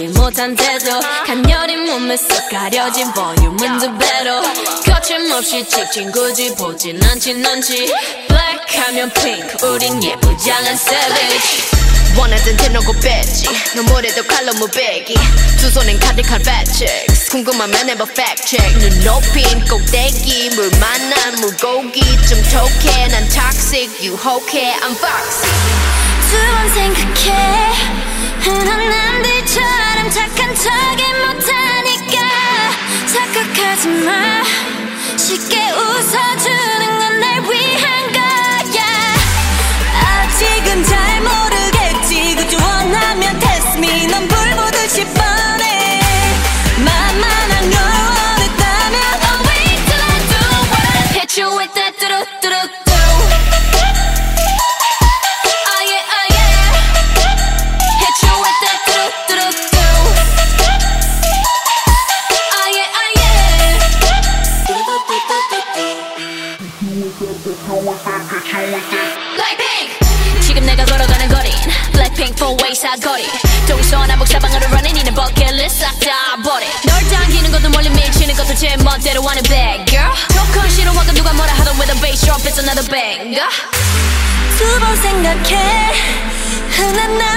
못한 태도 간녀린 몸에 쏙 가려진 볼륨은 두 배로 거침없이 찍힌 굳이 보진 않진 않지. Black 하면 pink 우린 예쁘장한 savage. 원하던 대놓고 뺐지. 너무래도 칼로 무배기. 두 손엔 가득한 checks 궁금하면 해봐 check. 눈 높인 꼭대기 물 만난 물고기. 좀 톡해 난 toxic 유혹해 I'm foxy. 두번 생각해 지금 내가 걸어가는 거린 Blackpink four way 사거리 동서남북 사방으로 running 이는 버킷리스트 싹다 버려 널 당기는 것도 멀리 미치는 것도 제 멋대로 하는 bad girl 조건 싫어하고 누가 뭐라 하던 with a bass drop it's another banger 두 번 생각해 흔한 남들처럼